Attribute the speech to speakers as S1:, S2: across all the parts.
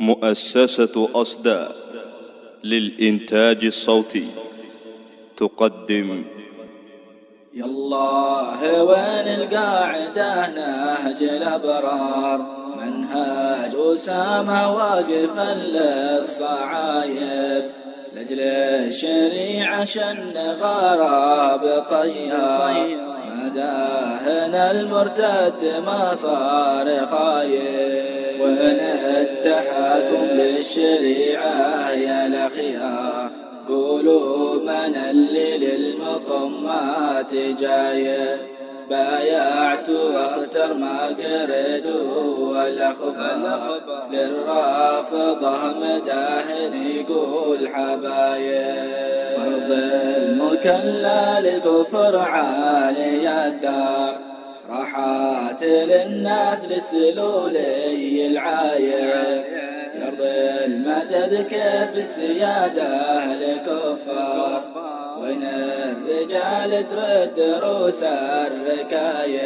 S1: مؤسسة أصداء للإنتاج الصوتي. تقدم.
S2: يا الله وين القاعدة نهج الأبرار. منهج أسامة واقف للصعايب. لأجل الشريعة شن غراب طيار مداهن المرتد ما صار خايب. وين التحكم للشريعة يا الأخيار قولوا من اللي للمطمات جاي. بايعت وأختر ما قريت والأخبار. للرافضة مداهن يقول حبايب. فرض المكلا للكفر عالي الدار. راحات للناس للسلولي العايب يرضي المدد كيف السيادة لكفار وين الرجال ترد روس الركاية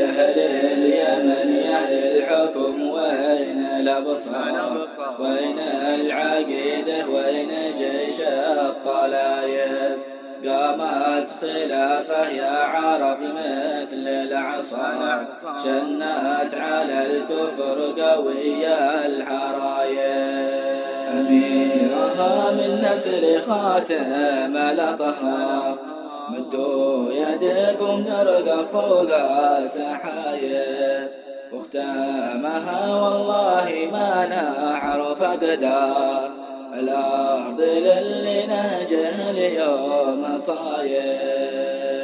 S2: يا أهل اليمن يا أهل الحكم وين الأبصار؟ وين العقيدة وين جيش الطلايب قامت خلافه يا عرب مثل العصا. شنت على الكفر قوية الحرايب أميرها من نسل خاتم الأطهار مدوا يدكم نرقى فوق السحايب واختامها والله ما نعرف قدار الأرض للي نهجه اليوم صاير